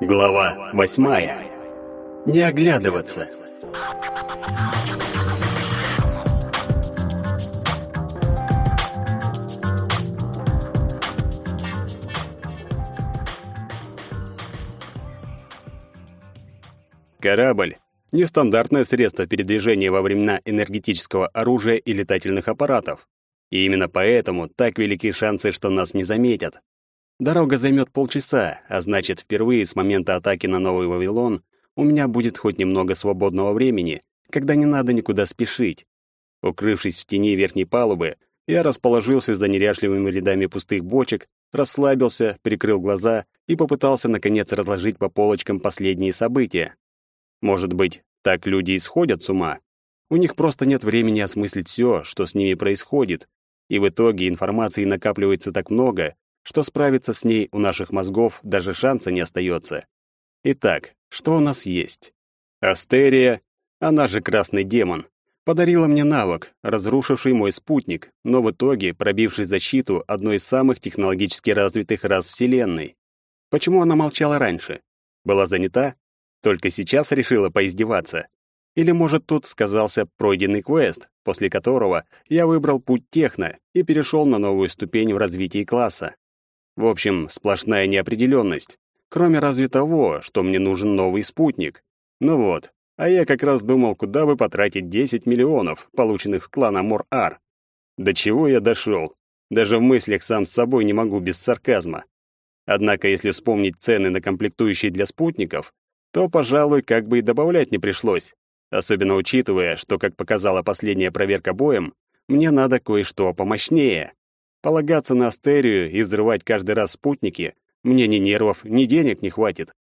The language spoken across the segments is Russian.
Глава восьмая. Не оглядываться. Корабль — нестандартное средство передвижения во времена энергетического оружия и летательных аппаратов. И именно поэтому так велики шансы, что нас не заметят. Дорога займет полчаса, а значит, впервые с момента атаки на Новый Вавилон у меня будет хоть немного свободного времени, когда не надо никуда спешить. Укрывшись в тени верхней палубы, я расположился за неряшливыми рядами пустых бочек, расслабился, прикрыл глаза и попытался, наконец, разложить по полочкам последние события. Может быть, так люди исходят с ума? У них просто нет времени осмыслить все, что с ними происходит, и в итоге информации накапливается так много, что справиться с ней у наших мозгов даже шанса не остается. Итак, что у нас есть? Астерия, она же красный демон, подарила мне навык, разрушивший мой спутник, но в итоге пробивший защиту одной из самых технологически развитых рас Вселенной. Почему она молчала раньше? Была занята? Только сейчас решила поиздеваться? Или, может, тут сказался пройденный квест, после которого я выбрал путь техно и перешел на новую ступень в развитии класса. В общем, сплошная неопределенность. Кроме разве того, что мне нужен новый спутник. Ну вот, а я как раз думал, куда бы потратить 10 миллионов, полученных с клана Мор-Ар. До чего я дошел? Даже в мыслях сам с собой не могу без сарказма. Однако, если вспомнить цены на комплектующие для спутников, то, пожалуй, как бы и добавлять не пришлось. Особенно учитывая, что, как показала последняя проверка боем, мне надо кое-что помощнее. Полагаться на астерию и взрывать каждый раз спутники мне ни нервов, ни денег не хватит.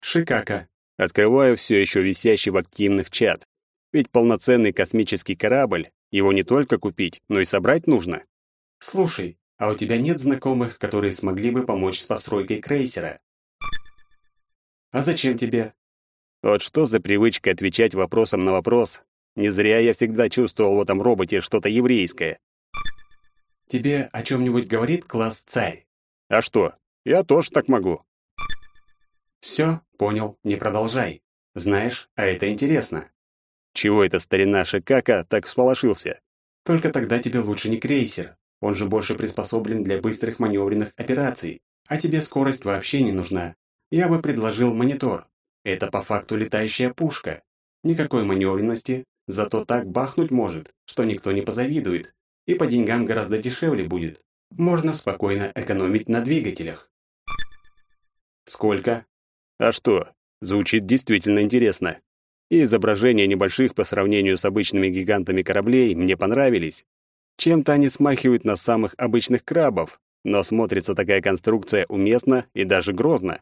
Шикака. Открываю все еще висящий в активных чат. Ведь полноценный космический корабль, его не только купить, но и собрать нужно. Слушай, а у тебя нет знакомых, которые смогли бы помочь с постройкой крейсера? А зачем тебе? Вот что за привычка отвечать вопросом на вопрос. Не зря я всегда чувствовал в этом роботе что-то еврейское. Тебе о чем-нибудь говорит класс царь? А что? Я тоже так могу. Все, понял, не продолжай. Знаешь, а это интересно. Чего это старина Шикака так всполошился? Только тогда тебе лучше не крейсер. Он же больше приспособлен для быстрых маневренных операций. А тебе скорость вообще не нужна. Я бы предложил монитор. Это по факту летающая пушка. Никакой маневренности, зато так бахнуть может, что никто не позавидует и по деньгам гораздо дешевле будет. Можно спокойно экономить на двигателях. Сколько? А что? Звучит действительно интересно. И изображения небольших по сравнению с обычными гигантами кораблей мне понравились. Чем-то они смахивают на самых обычных крабов, но смотрится такая конструкция уместно и даже грозно.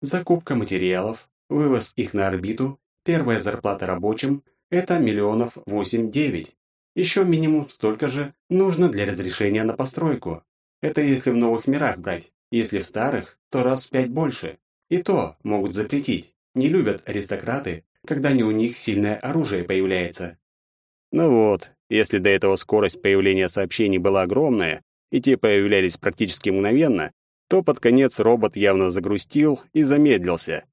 Закупка материалов, вывоз их на орбиту, первая зарплата рабочим – это миллионов восемь-девять. Еще минимум столько же нужно для разрешения на постройку. Это если в новых мирах брать. Если в старых, то раз в пять больше. И то могут запретить. Не любят аристократы, когда не у них сильное оружие появляется. Ну вот, если до этого скорость появления сообщений была огромная, и те появлялись практически мгновенно, то под конец робот явно загрустил и замедлился.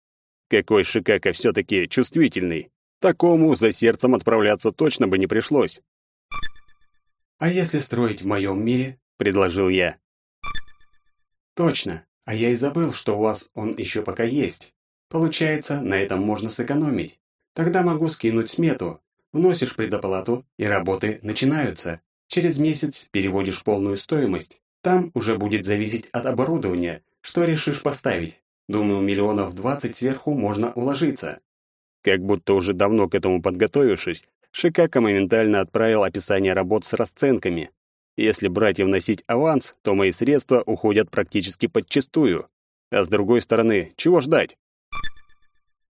Какой Шикака все-таки чувствительный. Такому за сердцем отправляться точно бы не пришлось. «А если строить в моем мире?» — предложил я. «Точно. А я и забыл, что у вас он еще пока есть. Получается, на этом можно сэкономить. Тогда могу скинуть смету. Вносишь предоплату, и работы начинаются. Через месяц переводишь полную стоимость. Там уже будет зависеть от оборудования, что решишь поставить. Думаю, миллионов двадцать сверху можно уложиться». Как будто уже давно к этому подготовившись, Шикака моментально отправил описание работ с расценками. Если брать и вносить аванс, то мои средства уходят практически подчистую. А с другой стороны, чего ждать?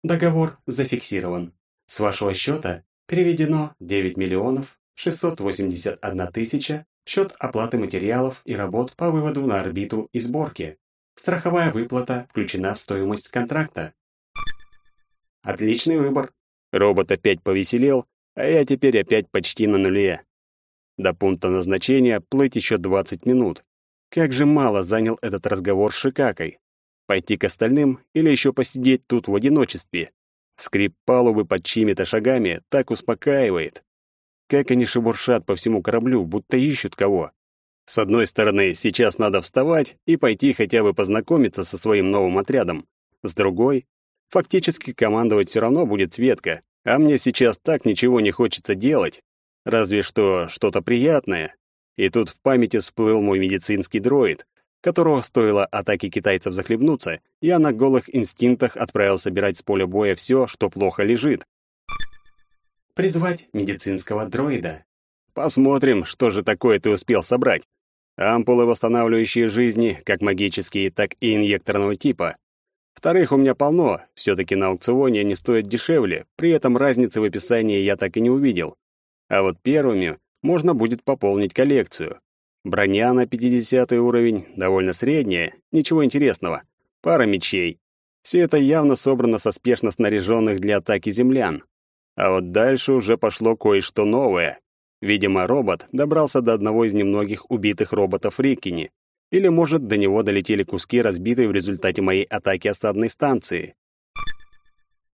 Договор зафиксирован. С вашего счета переведено 9 миллионов 681 тысяча в счет оплаты материалов и работ по выводу на орбиту и сборке. Страховая выплата включена в стоимость контракта. Отличный выбор. Робот опять повеселел а я теперь опять почти на нуле. До пункта назначения плыть еще 20 минут. Как же мало занял этот разговор с Шикакой. Пойти к остальным или еще посидеть тут в одиночестве? Скрип палубы под чьими-то шагами так успокаивает. Как они шебуршат по всему кораблю, будто ищут кого. С одной стороны, сейчас надо вставать и пойти хотя бы познакомиться со своим новым отрядом. С другой, фактически командовать все равно будет Светка, а мне сейчас так ничего не хочется делать. Разве что что-то приятное. И тут в памяти всплыл мой медицинский дроид, которого стоило атаке китайцев захлебнуться, я на голых инстинктах отправил собирать с поля боя все, что плохо лежит. Призвать медицинского дроида. Посмотрим, что же такое ты успел собрать. Ампулы, восстанавливающие жизни, как магические, так и инъекторного типа. Вторых у меня полно, все-таки на аукционе они стоят дешевле, при этом разницы в описании я так и не увидел. А вот первыми можно будет пополнить коллекцию. Броня на 50 уровень, довольно средняя, ничего интересного. Пара мечей. Все это явно собрано со спешно снаряженных для атаки землян. А вот дальше уже пошло кое-что новое. Видимо, робот добрался до одного из немногих убитых роботов Рикини. Или, может, до него долетели куски, разбитые в результате моей атаки осадной станции.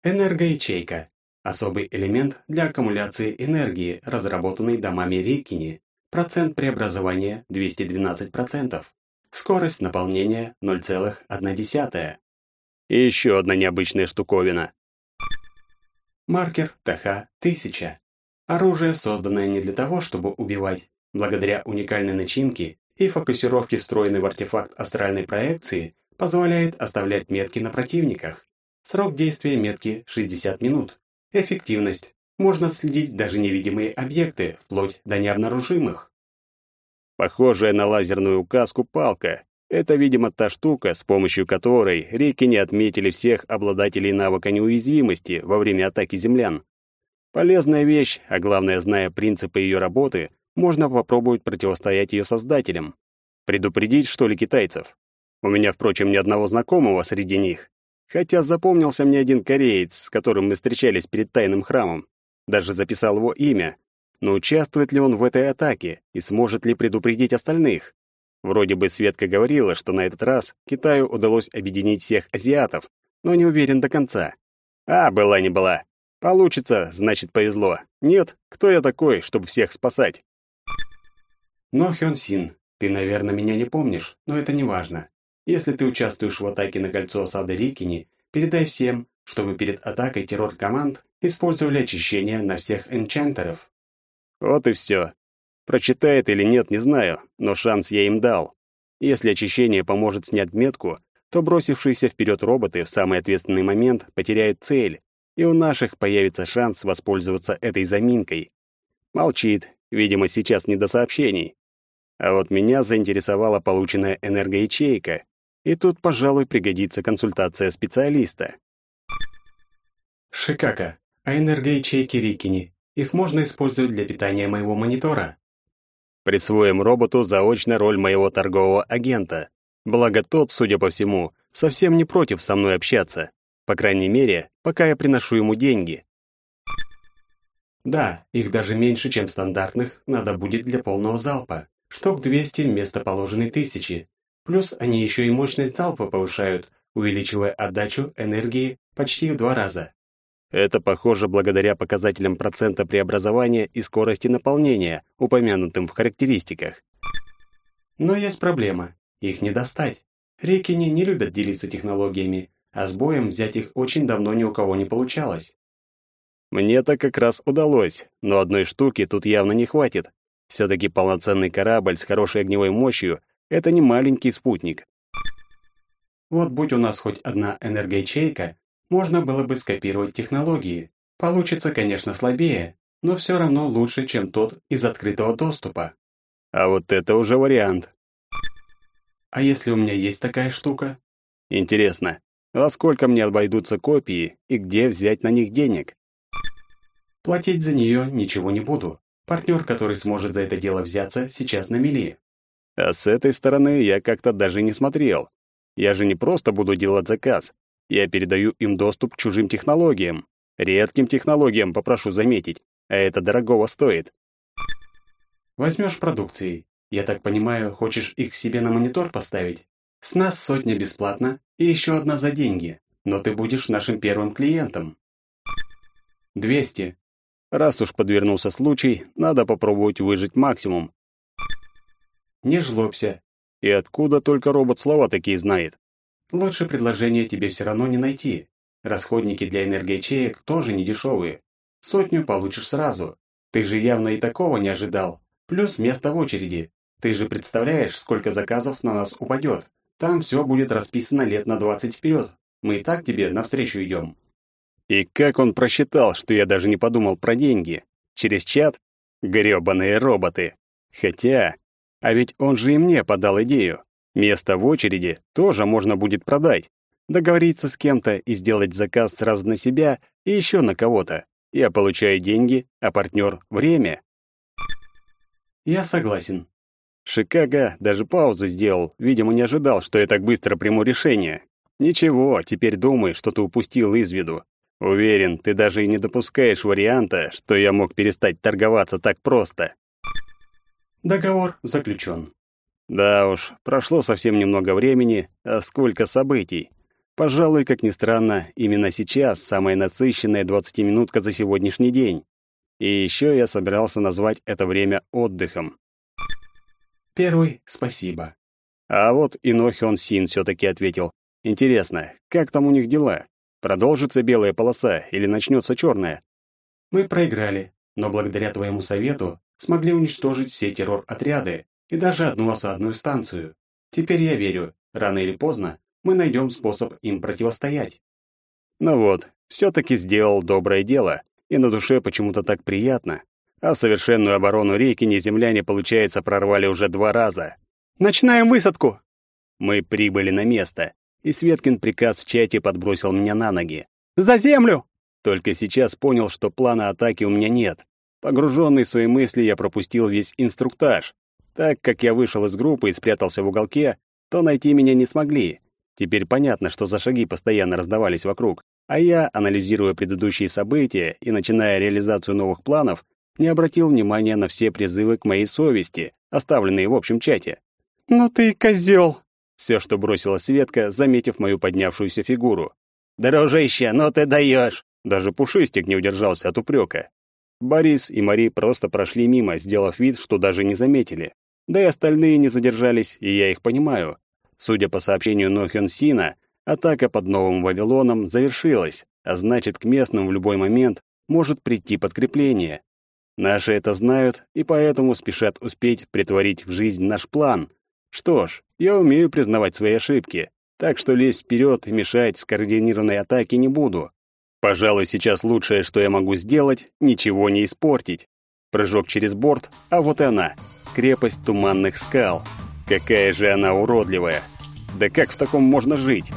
Энергоячейка. Особый элемент для аккумуляции энергии, разработанный домами Рикини. Процент преобразования 212%. Скорость наполнения 0,1. И еще одна необычная штуковина. Маркер ТХ-1000. Оружие, созданное не для того, чтобы убивать. Благодаря уникальной начинке и фокусировке, встроенной в артефакт астральной проекции, позволяет оставлять метки на противниках. Срок действия метки 60 минут. Эффективность. Можно отследить даже невидимые объекты, вплоть до необнаружимых. Похожая на лазерную указку палка. Это, видимо, та штука, с помощью которой реки не отметили всех обладателей навыка неуязвимости во время атаки землян. Полезная вещь, а главное, зная принципы ее работы, можно попробовать противостоять ее создателям. Предупредить, что ли, китайцев? У меня, впрочем, ни одного знакомого среди них. Хотя запомнился мне один кореец, с которым мы встречались перед тайным храмом. Даже записал его имя. Но участвует ли он в этой атаке и сможет ли предупредить остальных? Вроде бы Светка говорила, что на этот раз Китаю удалось объединить всех азиатов, но не уверен до конца. А, была не была. Получится, значит, повезло. Нет, кто я такой, чтобы всех спасать? Но, Хён Син, ты, наверное, меня не помнишь, но это не важно. Если ты участвуешь в атаке на кольцо осады Рикини, передай всем, чтобы перед атакой террор-команд использовали очищение на всех энчантеров. Вот и все. Прочитает или нет, не знаю, но шанс я им дал. Если очищение поможет снять метку, то бросившиеся вперед роботы в самый ответственный момент потеряют цель, и у наших появится шанс воспользоваться этой заминкой. Молчит, видимо, сейчас не до сообщений. А вот меня заинтересовала полученная энергоячейка, и тут, пожалуй, пригодится консультация специалиста. Шикака, а энергоячейки Рикини, их можно использовать для питания моего монитора? Присвоим роботу заочно роль моего торгового агента. Благо тот, судя по всему, совсем не против со мной общаться. По крайней мере, пока я приношу ему деньги. Да, их даже меньше, чем стандартных, надо будет для полного залпа. Штук 200 вместо положенной тысячи. Плюс они еще и мощность залпа повышают, увеличивая отдачу энергии почти в два раза. Это похоже благодаря показателям процента преобразования и скорости наполнения, упомянутым в характеристиках. Но есть проблема. Их не достать. Рекини не любят делиться технологиями, а с боем взять их очень давно ни у кого не получалось. Мне-то как раз удалось, но одной штуки тут явно не хватит. Все-таки полноценный корабль с хорошей огневой мощью это не маленький спутник. Вот будь у нас хоть одна энергоячейка, можно было бы скопировать технологии. Получится, конечно, слабее, но все равно лучше, чем тот из открытого доступа. А вот это уже вариант. А если у меня есть такая штука? Интересно, во сколько мне обойдутся копии и где взять на них денег? Платить за нее ничего не буду. Партнер, который сможет за это дело взяться, сейчас на мели. А с этой стороны я как-то даже не смотрел. Я же не просто буду делать заказ. Я передаю им доступ к чужим технологиям. Редким технологиям, попрошу заметить. А это дорогого стоит. Возьмешь продукцией. Я так понимаю, хочешь их себе на монитор поставить? С нас сотня бесплатно и еще одна за деньги, но ты будешь нашим первым клиентом. Двести. Раз уж подвернулся случай, надо попробовать выжить максимум. Не жлобся. И откуда только робот слова такие знает? Лучше предложение тебе все равно не найти. Расходники для энергоячеек тоже не дешевые. Сотню получишь сразу. Ты же явно и такого не ожидал. Плюс место в очереди. Ты же представляешь, сколько заказов на нас упадет. Там все будет расписано лет на двадцать вперед. Мы и так тебе навстречу идем. И как он просчитал, что я даже не подумал про деньги? Через чат? Грёбаные роботы. Хотя... А ведь он же и мне подал идею. Место в очереди тоже можно будет продать. Договориться с кем-то и сделать заказ сразу на себя и еще на кого-то. Я получаю деньги, а партнер — время. Я согласен. Шикаго даже паузу сделал, видимо, не ожидал, что я так быстро приму решение. Ничего, теперь думай, что ты упустил из виду. Уверен, ты даже и не допускаешь варианта, что я мог перестать торговаться так просто. Договор заключен. Да уж, прошло совсем немного времени, а сколько событий. Пожалуй, как ни странно, именно сейчас самая насыщенная двадцатиминутка за сегодняшний день. И еще я собирался назвать это время отдыхом. Первый — спасибо. А вот и Нохён Син все-таки ответил. Интересно, как там у них дела? Продолжится белая полоса или начнется черная? Мы проиграли, но благодаря твоему совету смогли уничтожить все террор-отряды и даже одну осадную станцию. Теперь я верю, рано или поздно мы найдем способ им противостоять. Ну вот, все-таки сделал доброе дело, и на душе почему-то так приятно. А совершенную оборону реки неземляне, получается, прорвали уже два раза. «Начинаем высадку!» Мы прибыли на место и Светкин приказ в чате подбросил меня на ноги. «За землю!» Только сейчас понял, что плана атаки у меня нет. Погруженный в свои мысли, я пропустил весь инструктаж. Так как я вышел из группы и спрятался в уголке, то найти меня не смогли. Теперь понятно, что за шаги постоянно раздавались вокруг, а я, анализируя предыдущие события и начиная реализацию новых планов, не обратил внимания на все призывы к моей совести, оставленные в общем чате. «Ну ты козел!» Все, что бросила Светка, заметив мою поднявшуюся фигуру. «Дружище, ну ты даешь!» Даже Пушистик не удержался от упрека. Борис и Мари просто прошли мимо, сделав вид, что даже не заметили. Да и остальные не задержались, и я их понимаю. Судя по сообщению Нохён Сина, атака под Новым Вавилоном завершилась, а значит, к местным в любой момент может прийти подкрепление. Наши это знают и поэтому спешат успеть притворить в жизнь наш план — что ж, я умею признавать свои ошибки, так что лезть вперед и мешать скоординированной атаке не буду. Пожалуй, сейчас лучшее, что я могу сделать, ничего не испортить. Прыжок через борт, а вот и она. Крепость туманных скал. Какая же она уродливая. Да как в таком можно жить?